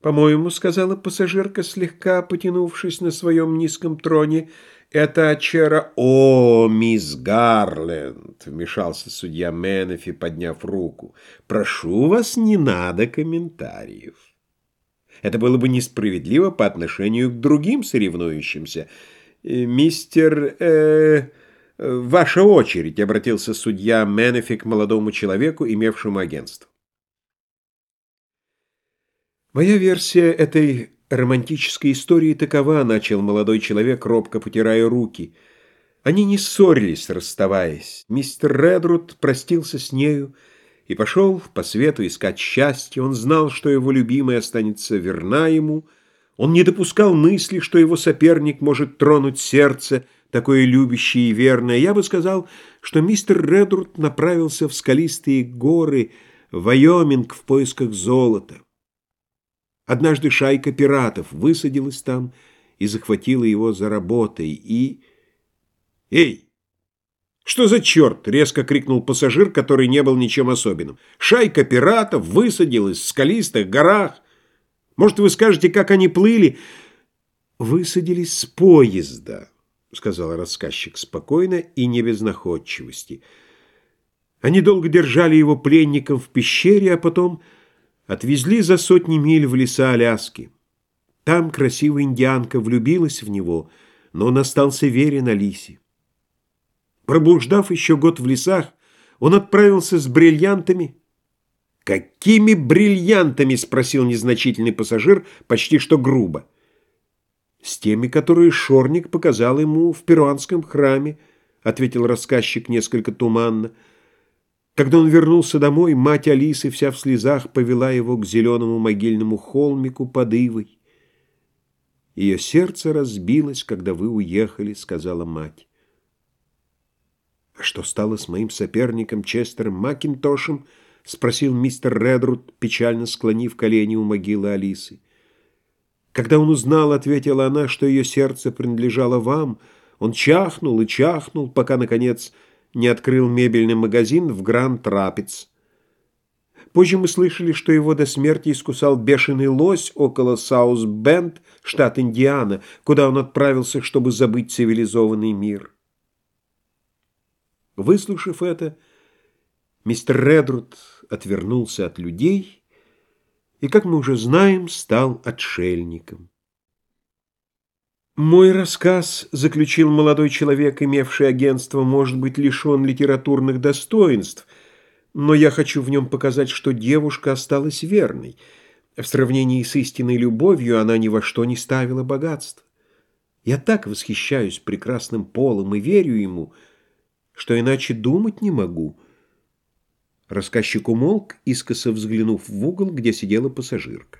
«По-моему, — сказала пассажирка, слегка потянувшись на своем низком троне, — это очера...» «О, мисс Гарленд!» — вмешался судья Менефи, подняв руку. «Прошу вас, не надо комментариев. Это было бы несправедливо по отношению к другим соревнующимся. Э, мистер... Э, «Ваша очередь», — обратился судья Менефи к молодому человеку, имевшему агентство. «Моя версия этой романтической истории такова», — начал молодой человек, робко потирая руки. Они не ссорились, расставаясь. Мистер Редруд простился с нею и пошел по свету искать счастье. Он знал, что его любимая останется верна ему. Он не допускал мысли, что его соперник может тронуть сердце, такое любящее и верное. Я бы сказал, что мистер Редруд направился в скалистые горы, в Вайоминг в поисках золота. Однажды шайка пиратов высадилась там и захватила его за работой, и... «Эй! Что за черт?» — резко крикнул пассажир, который не был ничем особенным. «Шайка пиратов высадилась в скалистых горах. Может, вы скажете, как они плыли?» «Высадились с поезда», — сказал рассказчик спокойно и не без находчивости. Они долго держали его пленником в пещере, а потом... Отвезли за сотни миль в леса Аляски. Там красивая индианка влюбилась в него, но он остался верен Алисе. Проблуждав еще год в лесах, он отправился с бриллиантами. «Какими бриллиантами?» — спросил незначительный пассажир, почти что грубо. «С теми, которые Шорник показал ему в перуанском храме», — ответил рассказчик несколько туманно. Когда он вернулся домой, мать Алисы вся в слезах повела его к зеленому могильному холмику под Ивой. «Ее сердце разбилось, когда вы уехали», — сказала мать. «А что стало с моим соперником Честером Макинтошем?» — спросил мистер Редруд, печально склонив колени у могилы Алисы. «Когда он узнал, — ответила она, — что ее сердце принадлежало вам, он чахнул и чахнул, пока, наконец, — не открыл мебельный магазин в Гранд Рапидс. Позже мы слышали, что его до смерти искусал бешеный лось около Саус-Бенд, штат Индиана, куда он отправился, чтобы забыть цивилизованный мир. Выслушав это, мистер Редруд отвернулся от людей и, как мы уже знаем, стал отшельником. Мой рассказ, заключил молодой человек, имевший агентство, может быть лишен литературных достоинств, но я хочу в нем показать, что девушка осталась верной. В сравнении с истинной любовью она ни во что не ставила богатство. Я так восхищаюсь прекрасным полом и верю ему, что иначе думать не могу. Рассказчик умолк, искоса взглянув в угол, где сидела пассажирка.